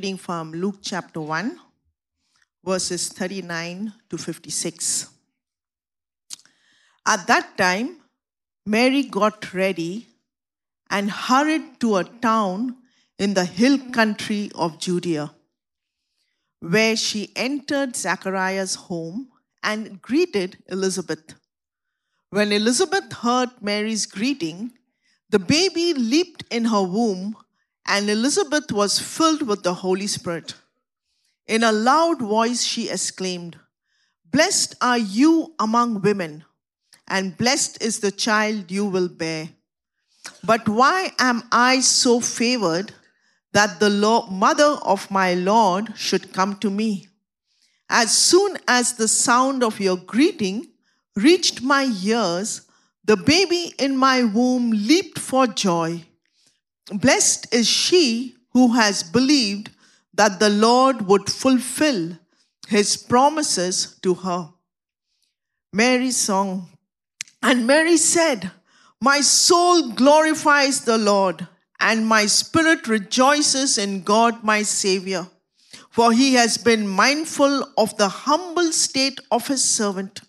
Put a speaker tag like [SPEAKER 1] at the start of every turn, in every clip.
[SPEAKER 1] Reading from Luke chapter 1, verses 39 to 56. At that time, Mary got ready and hurried to a town in the hill country of Judea, where she entered Zachariah's home and greeted Elizabeth. When Elizabeth heard Mary's greeting, the baby leaped in her womb, and Elizabeth was filled with the Holy Spirit. In a loud voice, she exclaimed, Blessed are you among women, and blessed is the child you will bear. But why am I so favored that the mother of my Lord should come to me? As soon as the sound of your greeting reached my ears, the baby in my womb leaped for joy. Blessed is she who has believed that the Lord would fulfill his promises to her. Mary's song. And Mary said, My soul glorifies the Lord, and my spirit rejoices in God my Savior, for he has been mindful of the humble state of his servant.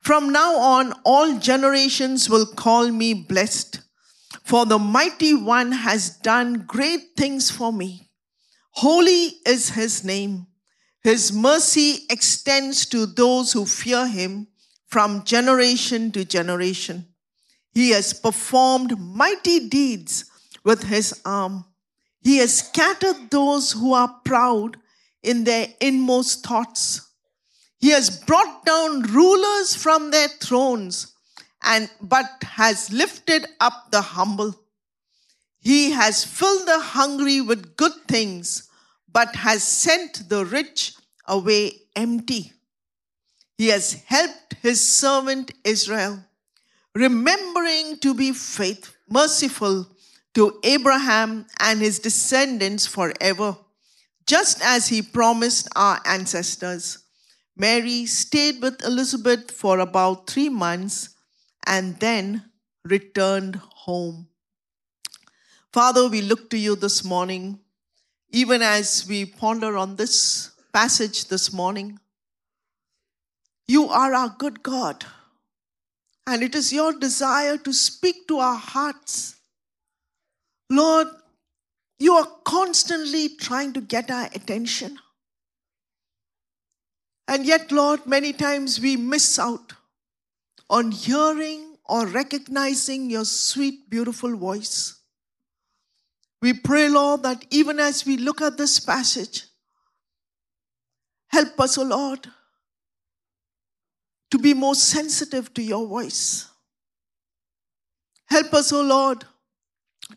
[SPEAKER 1] From now on, all generations will call me blessed, for the mighty one has done great things for me. Holy is his name. His mercy extends to those who fear him from generation to generation. He has performed mighty deeds with his arm. He has scattered those who are proud in their inmost thoughts. He has brought down rulers from their thrones and but has lifted up the humble. He has filled the hungry with good things, but has sent the rich away empty. He has helped his servant Israel, remembering to be faith, merciful to Abraham and his descendants forever, just as he promised our ancestors. Mary stayed with Elizabeth for about three months and then returned home. Father, we look to you this morning, even as we ponder on this passage this morning. You are our good God, and it is your desire to speak to our hearts. Lord, you are constantly trying to get our attention. And yet, Lord, many times we miss out on hearing or recognizing your sweet, beautiful voice. We pray, Lord, that even as we look at this passage, help us, O oh Lord, to be more sensitive to your voice. Help us, O oh Lord,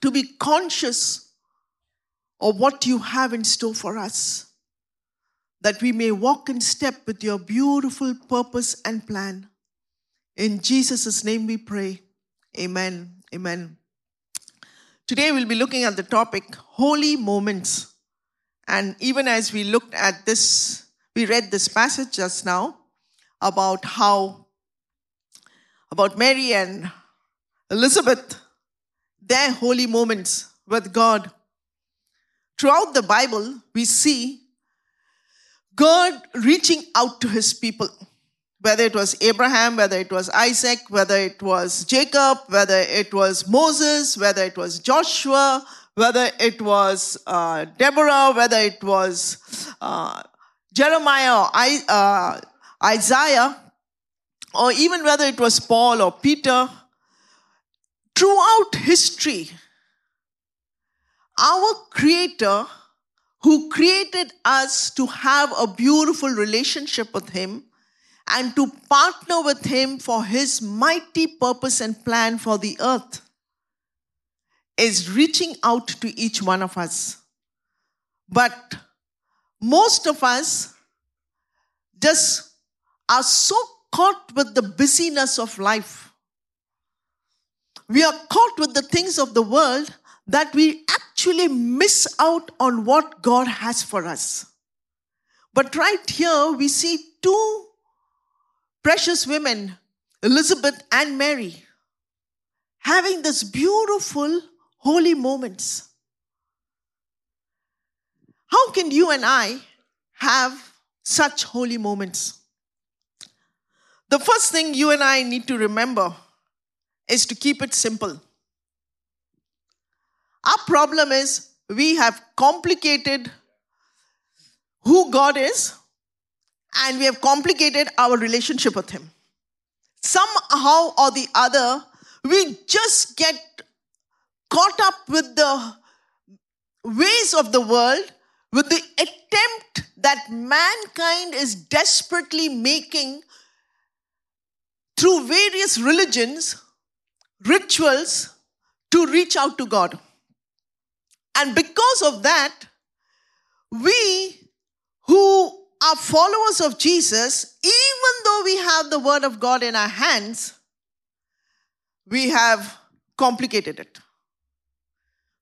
[SPEAKER 1] to be conscious of what you have in store for us, that we may walk in step with your beautiful purpose and plan. In Jesus' name we pray. Amen. Amen. Today we'll be looking at the topic holy moments. And even as we looked at this, we read this passage just now about how, about Mary and Elizabeth, their holy moments with God. Throughout the Bible, we see God reaching out to his people, whether it was Abraham, whether it was Isaac, whether it was Jacob, whether it was Moses, whether it was Joshua, whether it was uh, Deborah, whether it was uh, Jeremiah or I, uh, Isaiah, or even whether it was Paul or Peter, throughout history, our Creator, who created us to have a beautiful relationship with Him and to partner with Him for His mighty purpose and plan for the earth, is reaching out to each one of us. But most of us just are so caught with the busyness of life. We are caught with the things of the world that we actually miss out on what God has for us. But right here, we see two precious women, Elizabeth and Mary, having this beautiful, holy moments. How can you and I have such holy moments? The first thing you and I need to remember is to keep it simple. Our problem is we have complicated who God is and we have complicated our relationship with Him. Somehow or the other, we just get caught up with the ways of the world, with the attempt that mankind is desperately making through various religions, rituals to reach out to God. And because of that, we who are followers of Jesus, even though we have the Word of God in our hands, we have complicated it.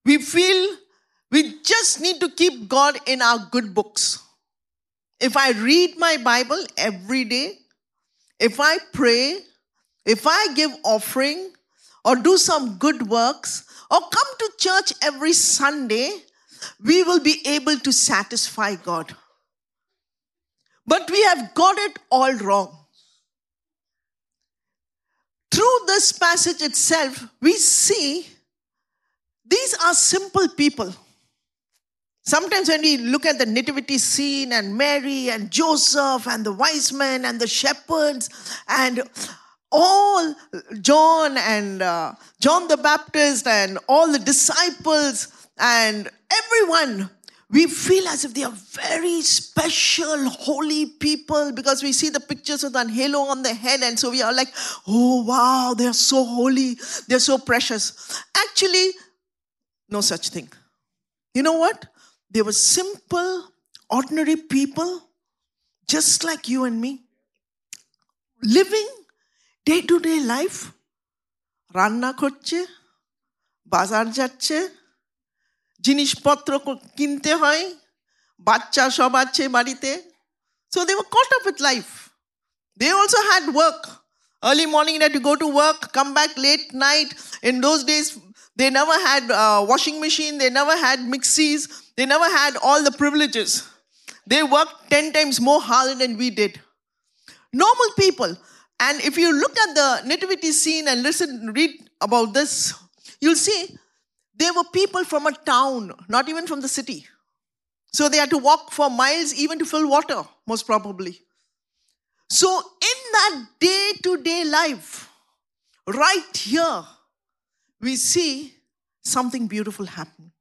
[SPEAKER 1] We feel we just need to keep God in our good books. If I read my Bible every day, if I pray, if I give offering or do some good works or come to church every Sunday, we will be able to satisfy God. But we have got it all wrong. Through this passage itself, we see these are simple people. Sometimes when we look at the nativity scene and Mary and Joseph and the wise men and the shepherds and all John and uh, John the Baptist and all the disciples and everyone, we feel as if they are very special, holy people because we see the pictures with an halo on the head, and so we are like, oh wow, they are so holy, they're so precious. Actually, no such thing. You know what? They were simple, ordinary people, just like you and me, living day to day life রান্না করছে বাজার যাচ্ছে জিনিসপত্র কিনতে হয় বাচ্চা সব আছে বাড়িতে so they caught of with life they also had work early morning they had to go to work come back late night in those days they never had uh, washing machine they never had mixies they never had all the privileges they worked 10 times more harder than we did normal people and if you look at the nativity scene and listen, read about this, you'll see there were people from a town, not even from the city. So they had to walk for miles even to fill water, most probably. So, in that day to day life, right here, we see something beautiful happen.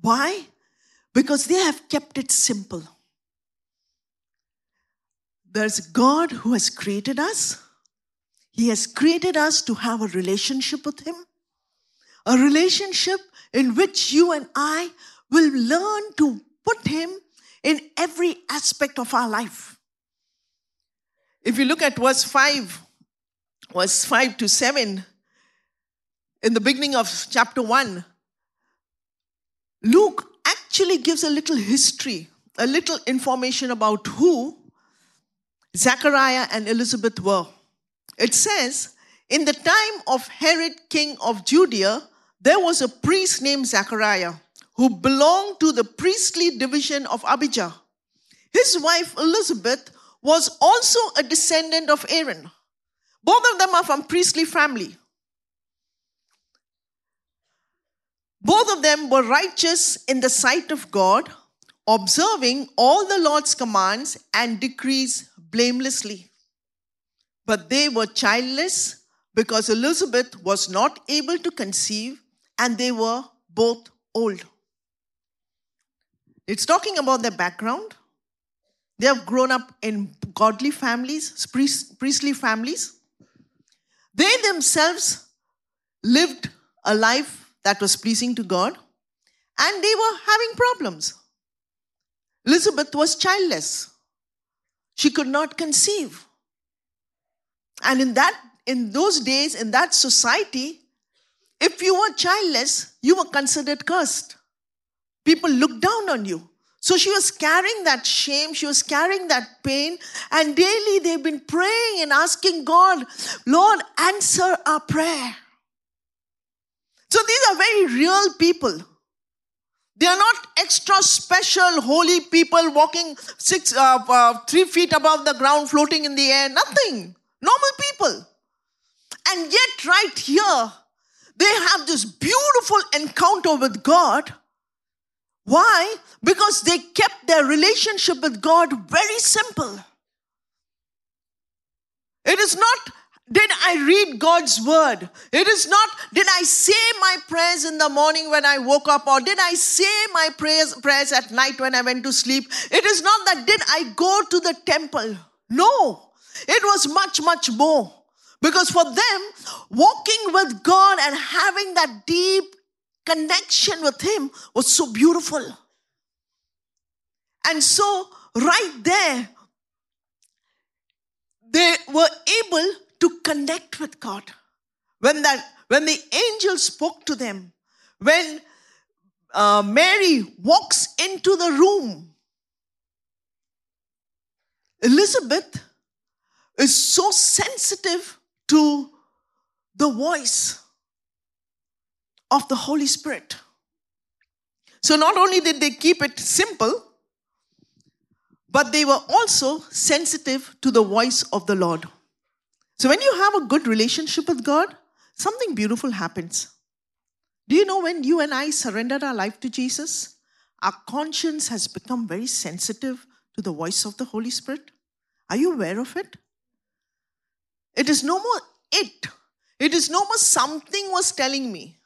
[SPEAKER 1] Why? Because they have kept it simple. There's God who has created us. He has created us to have a relationship with Him, a relationship in which you and I will learn to put Him in every aspect of our life. If you look at verse 5, verse 5 to 7, in the beginning of chapter 1, Luke actually gives a little history, a little information about who Zachariah and Elizabeth were. It says, in the time of Herod, king of Judea, there was a priest named Zachariah who belonged to the priestly division of Abijah. His wife Elizabeth was also a descendant of Aaron. Both of them are from priestly family. Both of them were righteous in the sight of God, observing all the Lord's commands and decrees blamelessly. But they were childless because Elizabeth was not able to conceive and they were both old. It's talking about their background. They have grown up in godly families, priestly families. They themselves lived a life that was pleasing to God and they were having problems. Elizabeth was childless. She could not conceive. And in that in those days in that society if you were childless you were considered cursed. People looked down on you. So she was carrying that shame, she was carrying that pain, and daily they've been praying and asking God, Lord, answer our prayer. So these are very real people. They are not extra special holy people walking six, uh, uh, three feet above the ground, floating in the air. Nothing. Normal people. And yet, right here, they have this beautiful encounter with God. Why? Because they kept their relationship with God very simple. It is not did I read God's word? It is not, did I say my prayers in the morning when I woke up, or did I say my prayers, prayers at night when I went to sleep? It is not that, did I go to the temple? No, it was much, much more. Because for them, walking with God and having that deep connection with Him was so beautiful. And so, right there, they were able to connect with God. When that when the angel spoke to them, when uh, Mary walks into the room, Elizabeth is so sensitive to the voice of the Holy Spirit. So not only did they keep it simple, but they were also sensitive to the voice of the Lord. So when you have a good relationship with God, something beautiful happens. Do you know when you and I surrendered our life to Jesus, our conscience has become very sensitive to the voice of the Holy Spirit? Are you aware of it? It is no more it. It is no more something was telling me.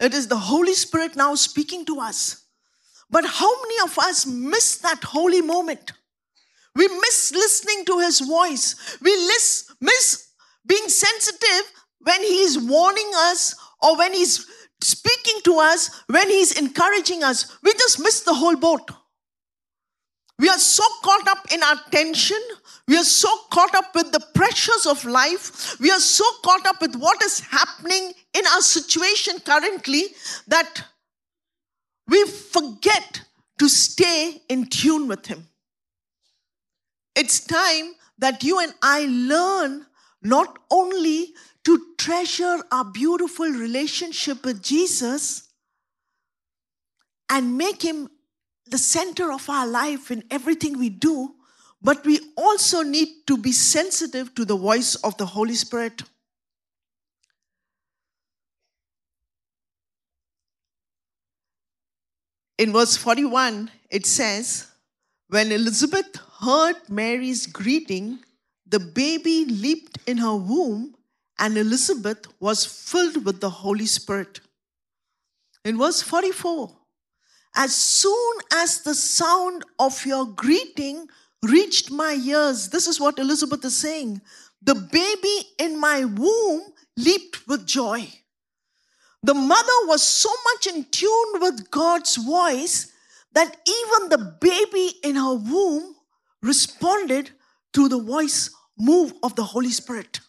[SPEAKER 1] It is the Holy Spirit now speaking to us. But how many of us miss that holy moment? We miss listening to his voice. We miss being sensitive when he's warning us or when he's speaking to us, when he's encouraging us. We just miss the whole boat. We are so caught up in our tension. We are so caught up with the pressures of life. We are so caught up with what is happening in our situation currently that we forget to stay in tune with Him. It's time that you and I learn not only to treasure our beautiful relationship with Jesus and make Him the center of our life in everything we do, but we also need to be sensitive to the voice of the Holy Spirit. In verse 41, it says, When Elizabeth heard Mary's greeting, the baby leaped in her womb, and Elizabeth was filled with the Holy Spirit. In verse 44, as soon as the sound of your greeting reached my ears, this is what Elizabeth is saying the baby in my womb leaped with joy. The mother was so much in tune with God's voice that even the baby in her womb responded to the voice move of the Holy Spirit.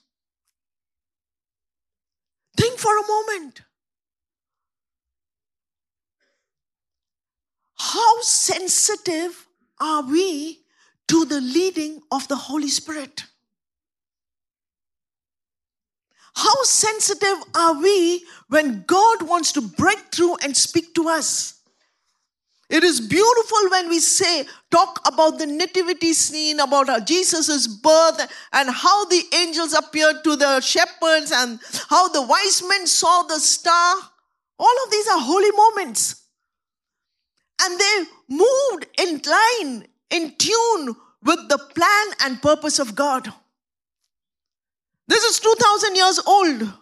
[SPEAKER 1] Think for a moment. How sensitive are we to the leading of the Holy Spirit? How sensitive are we when God wants to break through and speak to us? It is beautiful when we say, talk about the nativity scene, about Jesus' birth, and how the angels appeared to the shepherds, and how the wise men saw the star. All of these are holy moments. And they moved in line, in tune with the plan and purpose of God. This is 2000 years old.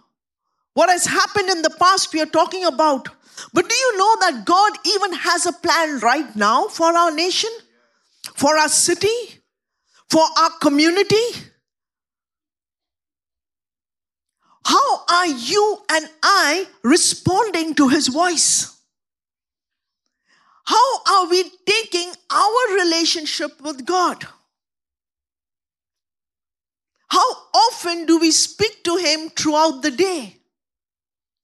[SPEAKER 1] What has happened in the past, we are talking about. But do you know that God even has a plan right now for our nation, for our city, for our community? How are you and I responding to His voice? How are we taking our relationship with God? How often do we speak to Him throughout the day?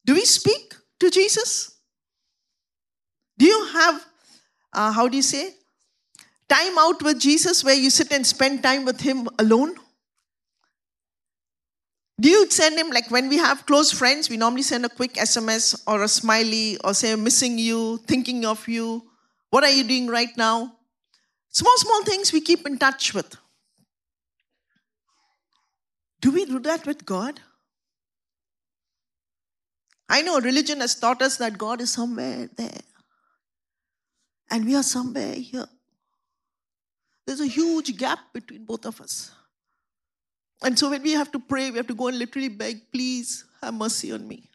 [SPEAKER 1] Do we speak to Jesus? Do you have, uh, how do you say, time out with Jesus where you sit and spend time with Him alone? Do you send him, like when we have close friends, we normally send a quick SMS or a smiley or say, missing you, thinking of you. What are you doing right now? Small, small things we keep in touch with. Do we do that with God? I know religion has taught us that God is somewhere there. And we are somewhere here. There's a huge gap between both of us. And so when we have to pray, we have to go and literally beg, please have mercy on me.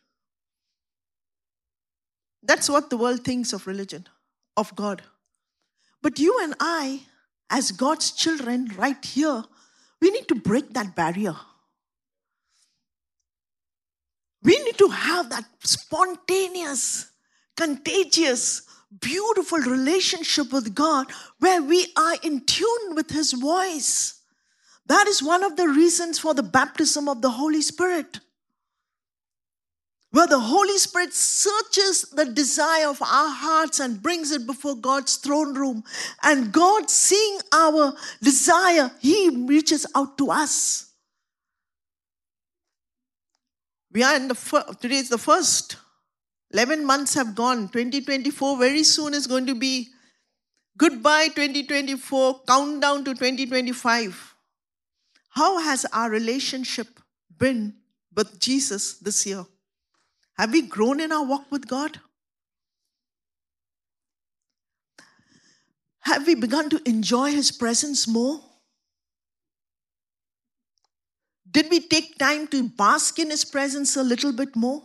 [SPEAKER 1] That's what the world thinks of religion, of God. But you and I, as God's children, right here, we need to break that barrier. We need to have that spontaneous, contagious, beautiful relationship with God where we are in tune with His voice. That is one of the reasons for the baptism of the Holy Spirit. Where the Holy Spirit searches the desire of our hearts and brings it before God's throne room. And God, seeing our desire, He reaches out to us. We are in the today is the first. 11 months have gone. 2024 very soon is going to be goodbye 2024, countdown to 2025. How has our relationship been with Jesus this year? Have we grown in our walk with God? Have we begun to enjoy His presence more? Did we take time to bask in His presence a little bit more?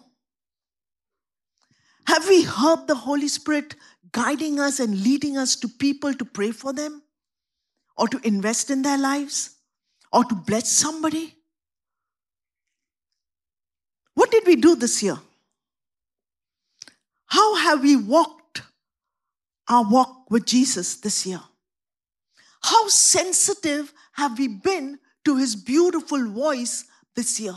[SPEAKER 1] Have we heard the Holy Spirit guiding us and leading us to people to pray for them or to invest in their lives? or to bless somebody? What did we do this year? Have we walked our walk with Jesus this year? How sensitive have we been to his beautiful voice this year?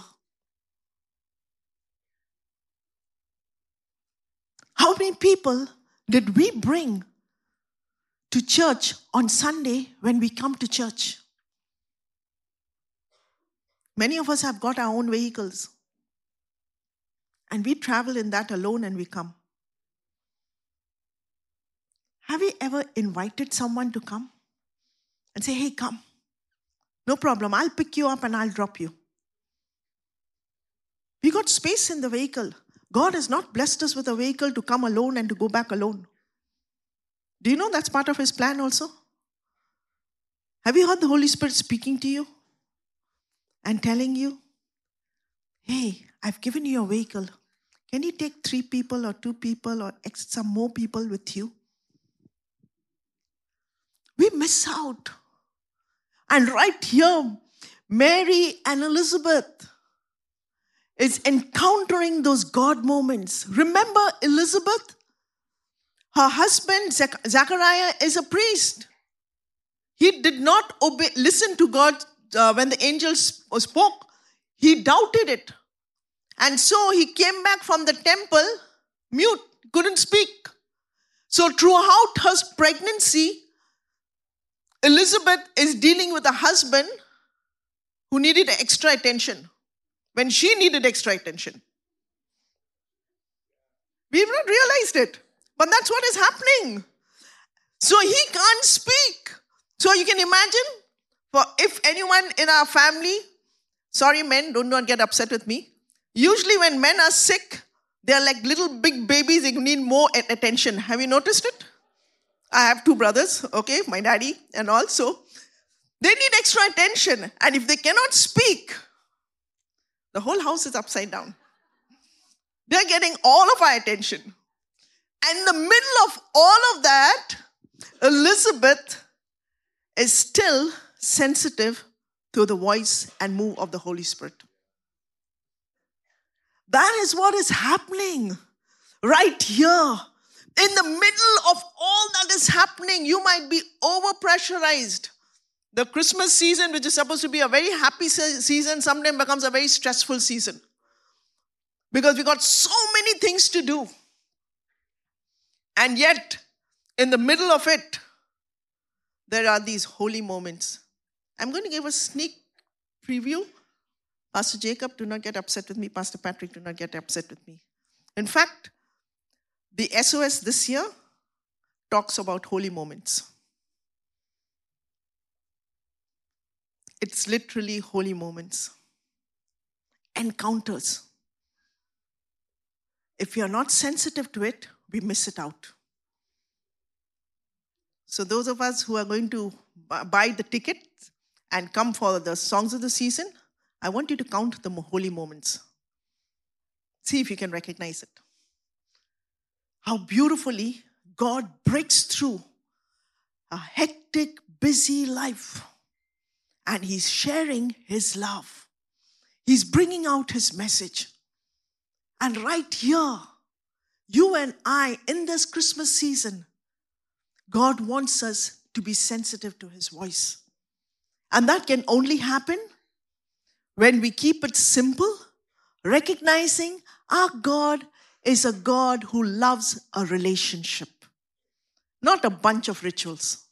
[SPEAKER 1] How many people did we bring to church on Sunday when we come to church? Many of us have got our own vehicles. And we travel in that alone and we come. Have you ever invited someone to come and say, hey, come? No problem. I'll pick you up and I'll drop you. We got space in the vehicle. God has not blessed us with a vehicle to come alone and to go back alone. Do you know that's part of His plan also? Have you heard the Holy Spirit speaking to you? and telling you, hey, I've given you a vehicle. Can you take three people or two people or some more people with you? We miss out. And right here, Mary and Elizabeth is encountering those God moments. Remember Elizabeth? Her husband, Zachariah, is a priest. He did not obey, listen to God uh, when the angel spoke, he doubted it. And so he came back from the temple mute, couldn't speak. So throughout her pregnancy, Elizabeth is dealing with a husband who needed extra attention when she needed extra attention. We've not realized it, but that's what is happening. So he can't speak. So you can imagine for if anyone in our family, sorry men, do not get upset with me. Usually when men are sick, they're like little big babies, they need more attention. Have you noticed it? I have two brothers, okay, my daddy, and also they need extra attention. And if they cannot speak, the whole house is upside down. They're getting all of our attention. And in the middle of all of that, Elizabeth is still sensitive to the voice and move of the Holy Spirit. That is what is happening right here. In the middle of all that is happening, you might be over pressurized. The Christmas season, which is supposed to be a very happy season, sometimes becomes a very stressful season. Because we got so many things to do. And yet, in the middle of it, there are these holy moments. I'm going to give a sneak preview. Pastor Jacob, do not get upset with me. Pastor Patrick, do not get upset with me. In fact, the SOS this year talks about holy moments. It's literally holy moments, encounters. If we are not sensitive to it, we miss it out. So, those of us who are going to buy the ticket and come for the songs of the season, I want you to count the holy moments. See if you can recognize it. How beautifully God breaks through a hectic, busy life and He's sharing His love. He's bringing out His message. And right here, you and I, in this Christmas season, God wants us to be sensitive to His voice. And that can only happen when we keep it simple, recognizing our God is a God who loves a relationship, not a bunch of rituals.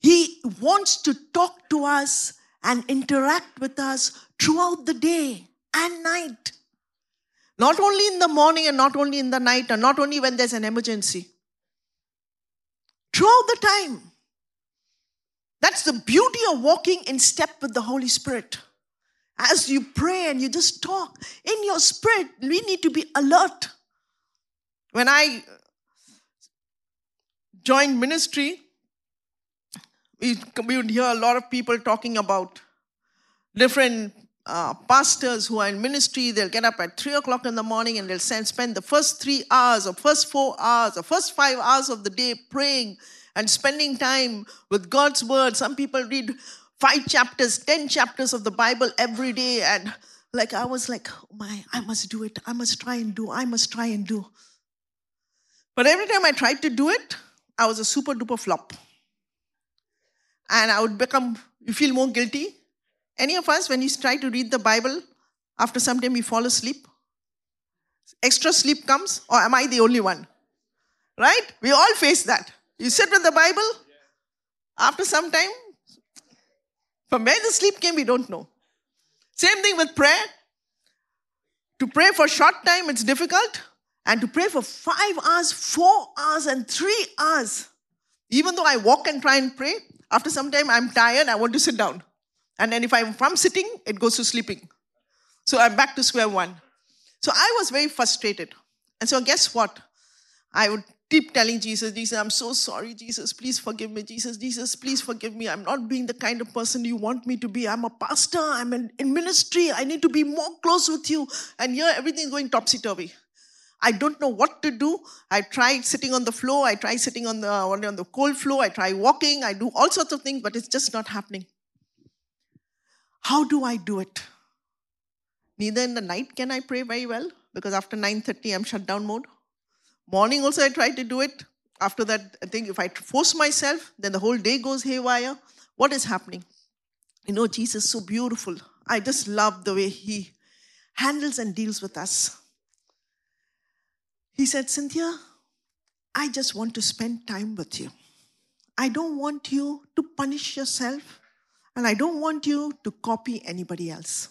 [SPEAKER 1] He wants to talk to us and interact with us throughout the day and night. Not only in the morning and not only in the night, and not only when there's an emergency throughout the time. That's the beauty of walking in step with the Holy Spirit. As you pray and you just talk in your spirit, we need to be alert. When I joined ministry, we, we would hear a lot of people talking about different uh, pastors who are in ministry, they'll get up at 3 o'clock in the morning and they'll spend the first three hours or first four hours or first five hours of the day praying and spending time with God's word. Some people read five chapters, 10 chapters of the Bible every day. And like I was like, oh my, I must do it. I must try and do. I must try and do. But every time I tried to do it, I was a super duper flop. And I would become, you feel more guilty any of us, when you try to read the Bible, after some time we fall asleep? Extra sleep comes, or am I the only one? Right? We all face that. You sit with the Bible, after some time, from where the sleep came, we don't know. Same thing with prayer. To pray for short time, it's difficult. And to pray for five hours, four hours, and three hours. Even though I walk and try and pray, after some time I'm tired, I want to sit down. And then if I'm from sitting, it goes to sleeping. So I'm back to square one. So I was very frustrated. And so guess what? I would keep telling Jesus, Jesus, I'm so sorry, Jesus, please forgive me. Jesus, Jesus, please forgive me. I'm not being the kind of person you want me to be. I'm a pastor, I'm in, in ministry, I need to be more close with you. And here everything's going topsy turvy. I don't know what to do. I tried sitting on the floor, I tried sitting on the, on the cold floor, I try walking, I do all sorts of things, but it's just not happening. How do I do it? Neither in the night can I pray very well because after 9:30 I'm shut down mode. Morning also I try to do it. After that, I think if I force myself, then the whole day goes haywire. What is happening? You know, Jesus is so beautiful. I just love the way he handles and deals with us. He said, Cynthia, I just want to spend time with you. I don't want you to punish yourself. And I don't want you to copy anybody else.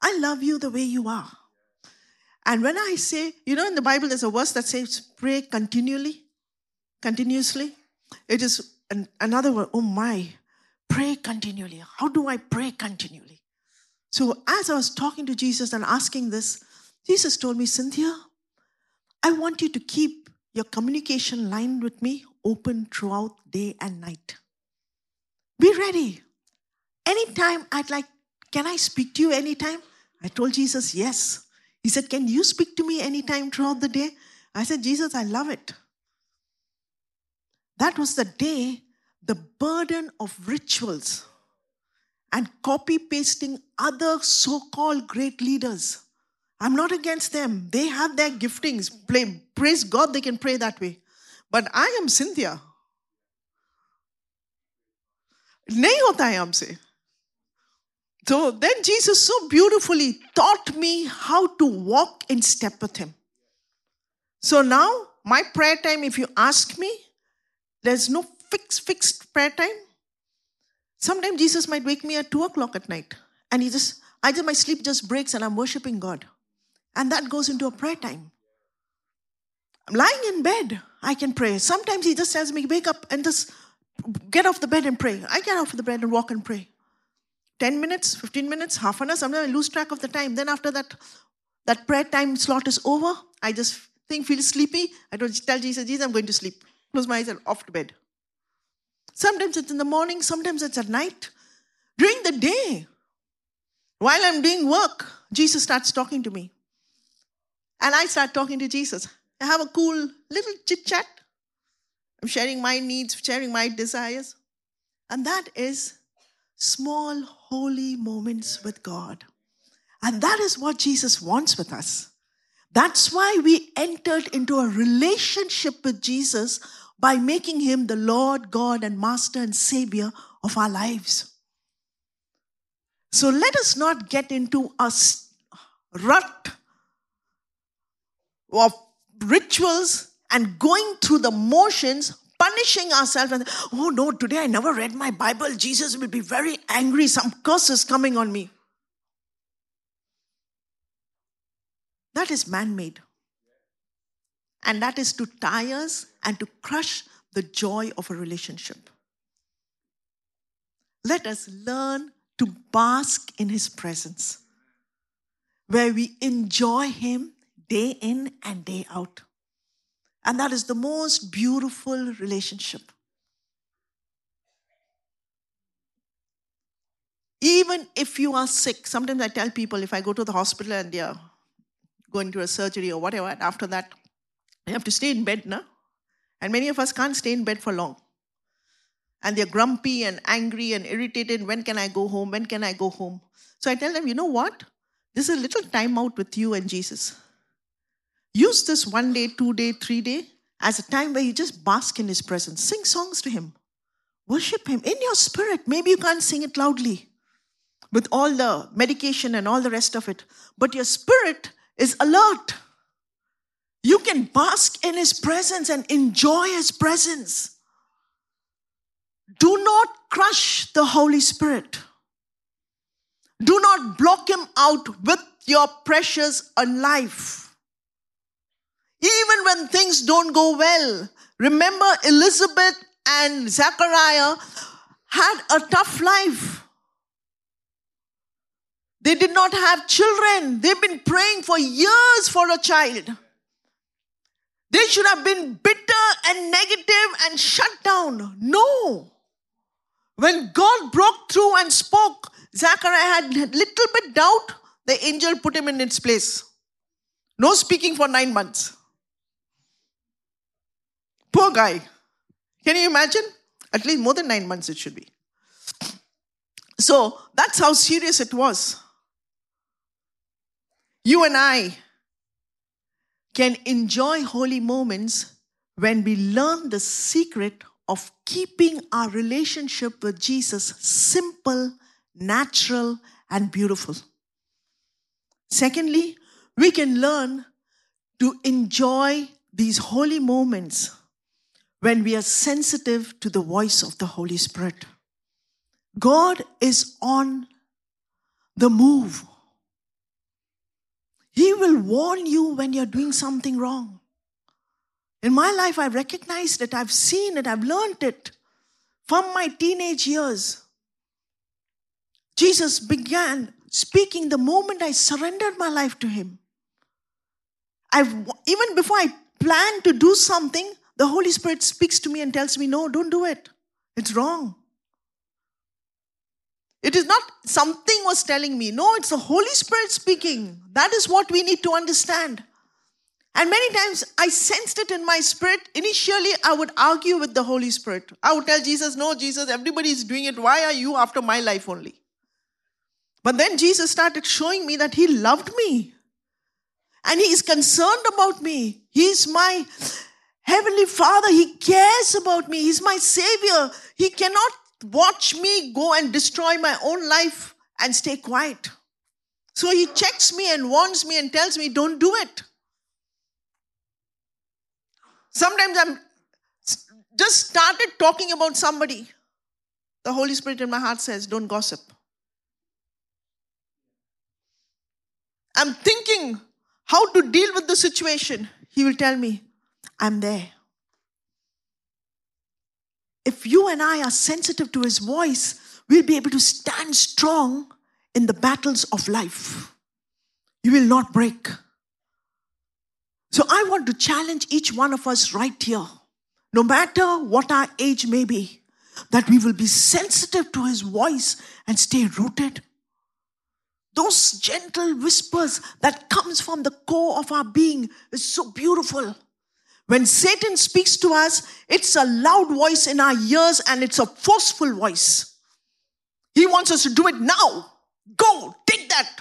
[SPEAKER 1] I love you the way you are. And when I say, you know, in the Bible, there's a verse that says, pray continually, continuously. It is an, another word, oh my, pray continually. How do I pray continually? So as I was talking to Jesus and asking this, Jesus told me, Cynthia, I want you to keep your communication line with me open throughout day and night. Be ready. Anytime I'd like, can I speak to you anytime? I told Jesus, yes. He said, Can you speak to me anytime throughout the day? I said, Jesus, I love it. That was the day the burden of rituals and copy pasting other so called great leaders. I'm not against them. They have their giftings. Praise God, they can pray that way. But I am Cynthia. नहीं होता है हमसे so then Jesus so beautifully taught me how to walk in step with him. So now my prayer time, if you ask me, there's no fixed fixed prayer time. Sometimes Jesus might wake me at two o'clock at night, and he just I just my sleep just breaks and I'm worshiping God. And that goes into a prayer time. I'm lying in bed, I can pray. Sometimes he just tells me, wake up and just get off the bed and pray. I get off the bed and walk and pray. 10 minutes, 15 minutes, half an hour, sometimes I lose track of the time. Then after that, that prayer time slot is over. I just think, feel sleepy. I don't tell Jesus, Jesus, I'm going to sleep. Close my eyes and off to bed. Sometimes it's in the morning, sometimes it's at night. During the day, while I'm doing work, Jesus starts talking to me. And I start talking to Jesus. I have a cool little chit chat. I'm sharing my needs, sharing my desires. And that is small holy moments with God. And that is what Jesus wants with us. That's why we entered into a relationship with Jesus by making him the Lord, God, and Master and Savior of our lives. So let us not get into a rut of rituals and going through the motions punishing ourselves and oh no today i never read my bible. Jesus will be very angry. Some curse is coming on me. That is man-made. And that is to tie us and to crush the joy of a relationship. Let us learn to bask in his presence where we enjoy him day in and day out and that is the most beautiful relationship. Even if you are sick, sometimes I tell people if I go to the hospital and they're going to a surgery or whatever, after that, you have to stay in bed, no? And many of us can't stay in bed for long. And they're grumpy and angry and irritated. When can I go home? When can I go home? So I tell them, you know what? This is a little time out with you and Jesus. Use this one day, two day, three day as a time where you just bask in His presence. Sing songs to Him. Worship Him in your spirit. Maybe you can't sing it loudly with all the medication and all the rest of it, but your spirit is alert. You can bask in His presence and enjoy His presence. Do not crush the Holy Spirit. Do not block Him out with your precious life. Even when things don't go well. Remember, Elizabeth and Zachariah had a tough life. They did not have children. They've been praying for years for a child. They should have been bitter and negative and shut down. No. When God broke through and spoke, Zachariah had little bit doubt. The angel put him in its place. No speaking for nine months. Poor guy. Can you imagine? At least more than nine months it should be. So that's how serious it was. You and I can enjoy holy moments when we learn the secret of keeping our relationship with Jesus simple, natural, and beautiful. Secondly, we can learn to enjoy these holy moments when we are sensitive to the voice of the Holy Spirit. God is on the move. He will warn you when you're doing something wrong. In my life, I've recognized it, I've seen it, I've learned it from my teenage years. Jesus began speaking the moment I surrendered my life to Him. I've, even before I planned to do something, the Holy Spirit speaks to me and tells me, no, don't do it. It's wrong. It is not something was telling me. No, it's the Holy Spirit speaking. That is what we need to understand. And many times I sensed it in my spirit. Initially, I would argue with the Holy Spirit. I would tell Jesus, No, Jesus, everybody is doing it. Why are you after my life only? But then Jesus started showing me that He loved me. And He is concerned about me. He's my Heavenly Father. He cares about me. He's my Savior. He cannot watch me go and destroy my own life and stay quiet. So He checks me and warns me and tells me, don't do it. Sometimes I'm just started talking about somebody. The Holy Spirit in my heart says, don't gossip. I'm thinking how to deal with the situation. He will tell me, I'm there. If you and I are sensitive to his voice, we'll be able to stand strong in the battles of life. You will not break. So I want to challenge each one of us right here, no matter what our age may be, that we will be sensitive to his voice and stay rooted. Those gentle whispers that comes from the core of our being is so beautiful. When Satan speaks to us, it's a loud voice in our ears and it's a forceful voice. He wants us to do it now. Go, take that.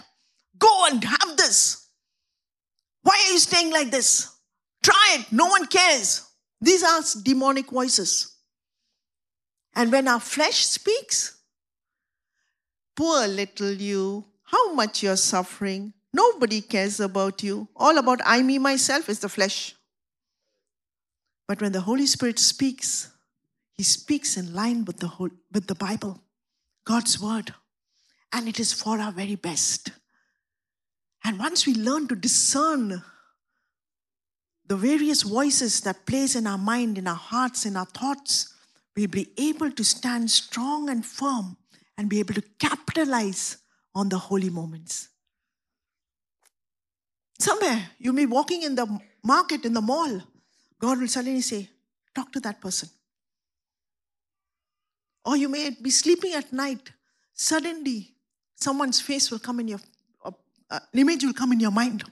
[SPEAKER 1] Go and have this. Why are you staying like this? Try it. No one cares. These are demonic voices. And when our flesh speaks, poor little you, how much you're suffering. Nobody cares about you. All about I, me, myself is the flesh. But when the Holy Spirit speaks, He speaks in line with the, whole, with the Bible, God's word. And it is for our very best. And once we learn to discern the various voices that plays in our mind, in our hearts, in our thoughts, we'll be able to stand strong and firm and be able to capitalize on the holy moments. Somewhere you may be walking in the market, in the mall, God will suddenly say, Talk to that person. Or you may be sleeping at night, suddenly someone's face will come in your uh, an image will come in your mind.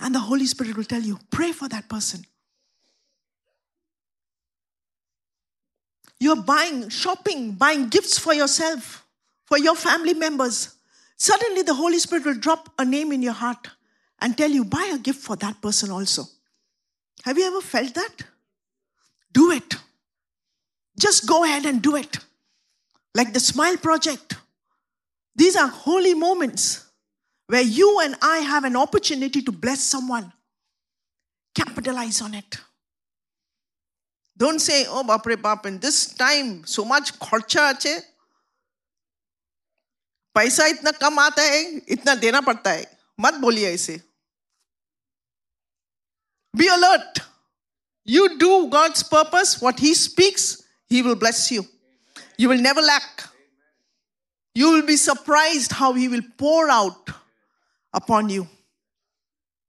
[SPEAKER 1] And the Holy Spirit will tell you, pray for that person. You're buying, shopping, buying gifts for yourself, for your family members. Suddenly, the Holy Spirit will drop a name in your heart and tell you, buy a gift for that person also. Have you ever felt that? Do it. Just go ahead and do it. Like the Smile Project. These are holy moments where you and I have an opportunity to bless someone. Capitalize on it. Don't say, oh, bapre bap, in this time, so much kharcha ache. पैसा इतना कम आता है इतना देना पड़ता है मत बोलिए ऐसे be alert. You do God's purpose, what He speaks, He will bless you. You will never lack. You will be surprised how He will pour out upon you.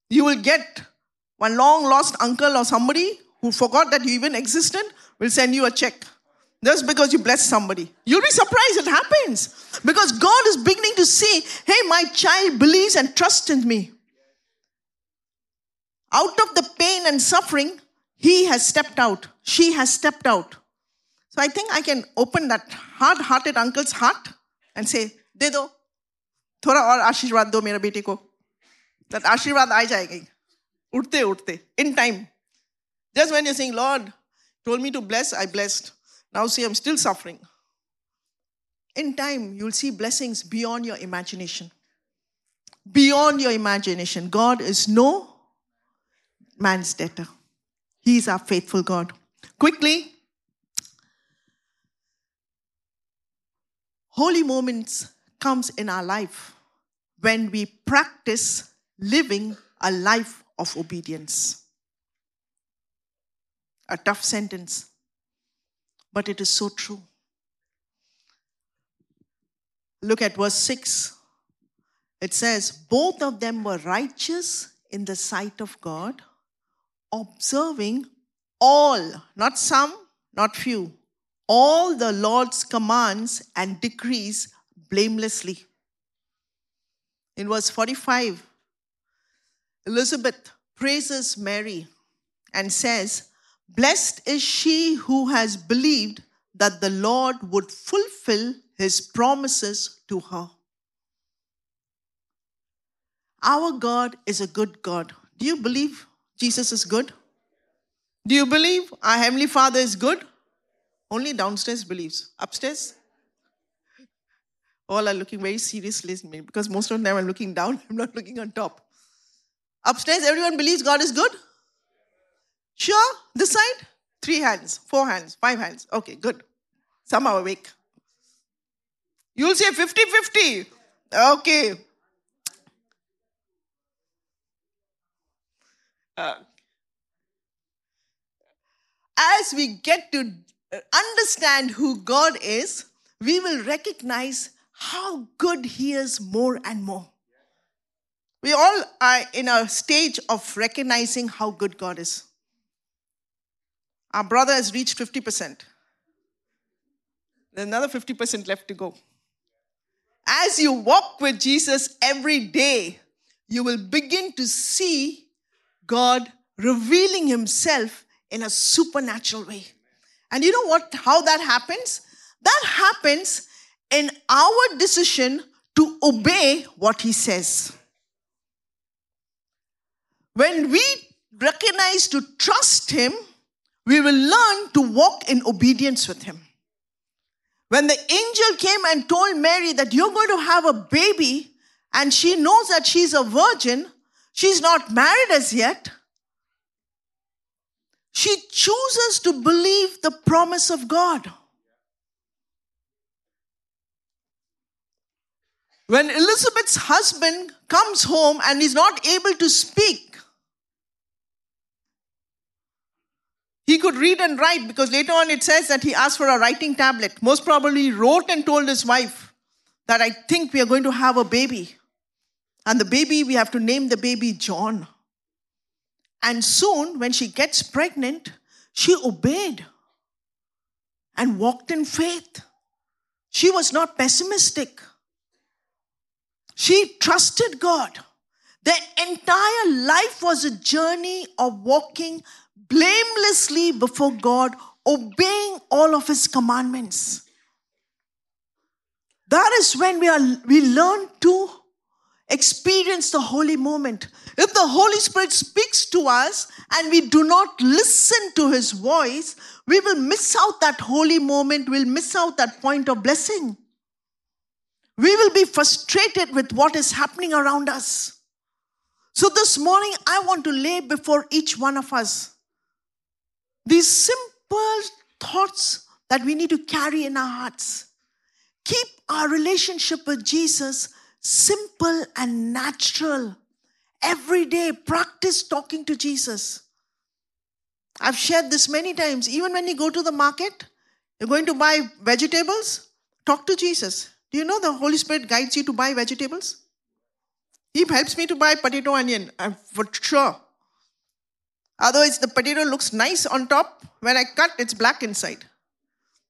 [SPEAKER 1] You will get one long lost uncle or somebody who forgot that you even existed will send you a check just because you bless somebody. You'll be surprised it happens because God is beginning to see, hey, my child believes and trusts in me Out of the pain and suffering, he has stepped out. She has stepped out. So I think I can open that hard hearted uncle's heart and say, दे दो थोड़ा और आशीर्वाद दो मेरे बेटे को that आशीर्वाद आ जाएगा उठते उठते in time just when you're saying lord told me to bless i blessed now see i'm still suffering in time you'll see blessings beyond your imagination beyond your imagination god is no man's debtor. He is our faithful god. Quickly holy moments comes in our life when we practice living a life of obedience. A tough sentence but it is so true. Look at verse 6 it says both of them were righteous in the sight of god observing all not some not few all the Lord's commands and decrees blamelessly. In verse 45, Elizabeth praises Mary and says, Blessed is she who has believed that the Lord would fulfill his promises to her. Our God is a good God. Do you believe Jesus is good? Do you believe our Heavenly Father is good? Only downstairs believes. Upstairs? All are looking very seriously at me because most of them are looking down. I'm not looking on top. Upstairs, everyone believes God is good? Sure? This side? Three hands, four hands, five hands. Okay, good. Some are awake. You'll say 50 50. Okay. Uh, as we get to understand who God is, we will recognize how good He is more and more. We all are in a stage of recognizing how good God is. Our brother has reached 50%. There's another 50% left to go. As you walk with Jesus every day, you will begin to see God revealing Himself in a supernatural way. And you know what? How that happens? That happens in our decision to obey what He says. When we recognize to trust Him, we will learn to walk in obedience with Him. When the angel came and told Mary that you're going to have a baby, and she knows that she's a virgin, she's not married as yet, she chooses to believe the promise of God. When Elizabeth's husband comes home and is not able to speak, He could read and write because later on it says that he asked for a writing tablet. Most probably wrote and told his wife that I think we are going to have a baby. And the baby, we have to name the baby John. And soon, when she gets pregnant, she obeyed and walked in faith. She was not pessimistic. She trusted God. Their entire life was a journey of walking blamelessly before God, obeying all of His commandments. That is when we, are, we learn to experience the holy moment. If the Holy Spirit speaks to us and we do not listen to His voice, we will miss out that holy moment, we'll miss out that point of blessing. We will be frustrated with what is happening around us. So, this morning, I want to lay before each one of us these simple thoughts that we need to carry in our hearts. Keep our relationship with Jesus simple and natural. Every day, practice talking to Jesus. I've shared this many times. Even when you go to the market, you're going to buy vegetables, talk to Jesus. Do you know the Holy Spirit guides you to buy vegetables? He helps me to buy potato onion, uh, for sure. Otherwise, the potato looks nice on top. When I cut, it's black inside.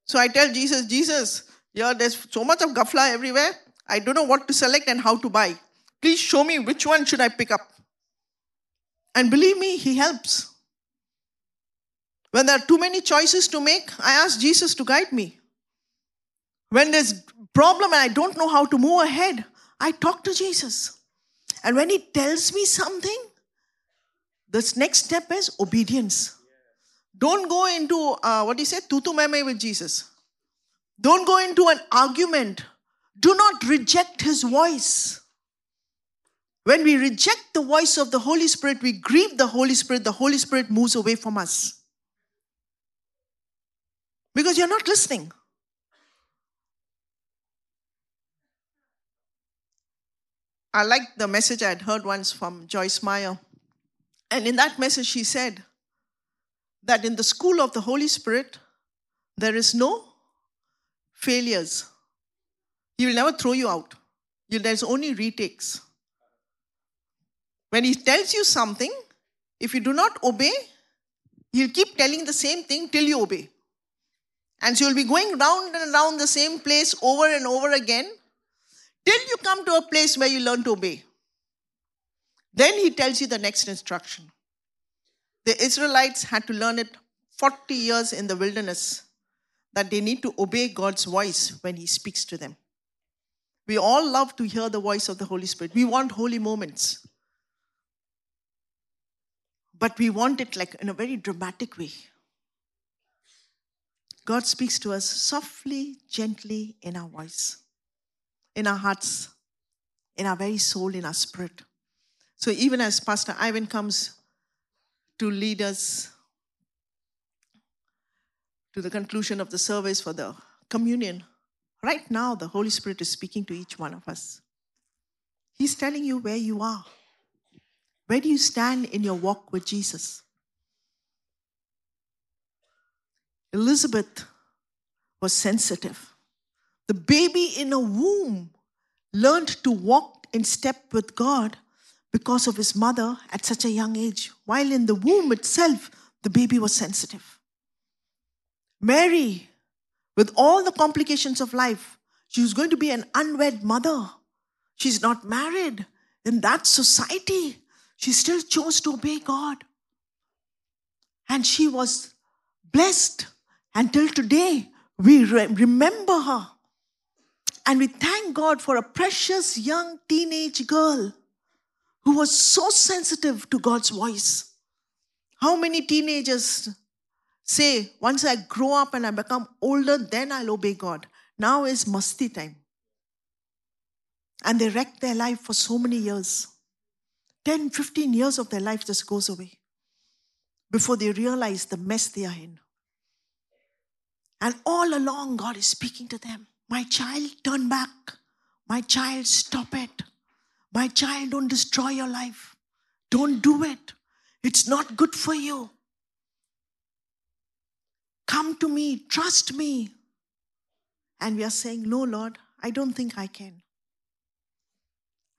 [SPEAKER 1] So I tell Jesus, Jesus, yeah, there's so much of gafla everywhere. I don't know what to select and how to buy. Please show me which one should I pick up. And believe me, he helps. When there are too many choices to make, I ask Jesus to guide me. When there's problem and I don't know how to move ahead, I talk to Jesus. And when he tells me something, this next step is obedience. Don't go into uh, what he said, tutu meme with Jesus. Don't go into an argument. Do not reject his voice. When we reject the voice of the Holy Spirit, we grieve the Holy Spirit, the Holy Spirit moves away from us. Because you're not listening. I like the message I had heard once from Joyce Meyer. And in that message, she said that in the school of the Holy Spirit, there is no failures. He will never throw you out. There's only retakes. When he tells you something, if you do not obey, he'll keep telling the same thing till you obey. And so you'll be going round and round the same place over and over again till you come to a place where you learn to obey. Then he tells you the next instruction. The Israelites had to learn it 40 years in the wilderness that they need to obey God's voice when he speaks to them. We all love to hear the voice of the Holy Spirit. We want holy moments. But we want it like in a very dramatic way. God speaks to us softly, gently in our voice, in our hearts, in our very soul, in our spirit. So even as Pastor Ivan comes to lead us to the conclusion of the service for the communion, right now the Holy Spirit is speaking to each one of us. He's telling you where you are. Where do you stand in your walk with Jesus? Elizabeth was sensitive. The baby in a womb learned to walk in step with God because of his mother at such a young age, while in the womb itself, the baby was sensitive. Mary, with all the complications of life, she was going to be an unwed mother. She's not married. In that society, she still chose to obey God. And she was blessed until today. We re- remember her. And we thank God for a precious young teenage girl who was so sensitive to God's voice. How many teenagers say, once I grow up and I become older, then I'll obey God? Now is masti time. And they wreck their life for so many years. 10, 15 years of their life just goes away before they realize the mess they are in. And all along, God is speaking to them. My child, turn back. My child, stop it. My child, don't destroy your life. Don't do it. It's not good for you. Come to me, trust me. And we are saying, No, Lord, I don't think I can.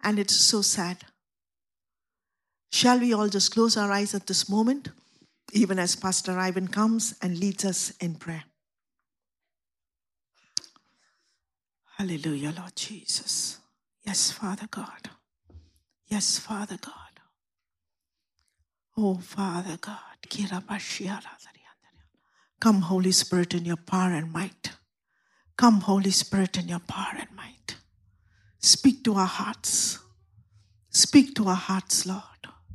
[SPEAKER 1] And it's so sad. Shall we all just close our eyes at this moment, even as Pastor Ivan comes and leads us in prayer? Hallelujah, Lord Jesus. Yes, Father God. Yes, Father God. Oh, Father God. Come, Holy Spirit, in your power and might. Come, Holy Spirit, in your power and might. Speak to our hearts. Speak to our hearts, Lord.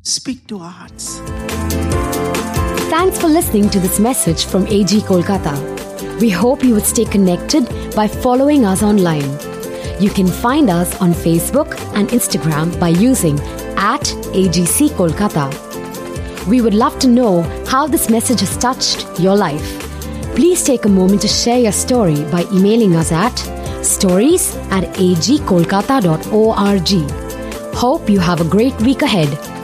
[SPEAKER 1] Speak to our hearts.
[SPEAKER 2] Thanks for listening to this message from AG Kolkata. We hope you would stay connected by following us online. You can find us on Facebook and Instagram by using at AGC Kolkata. We would love to know how this message has touched your life. Please take a moment to share your story by emailing us at stories at agkolkata.org. Hope you have a great week ahead.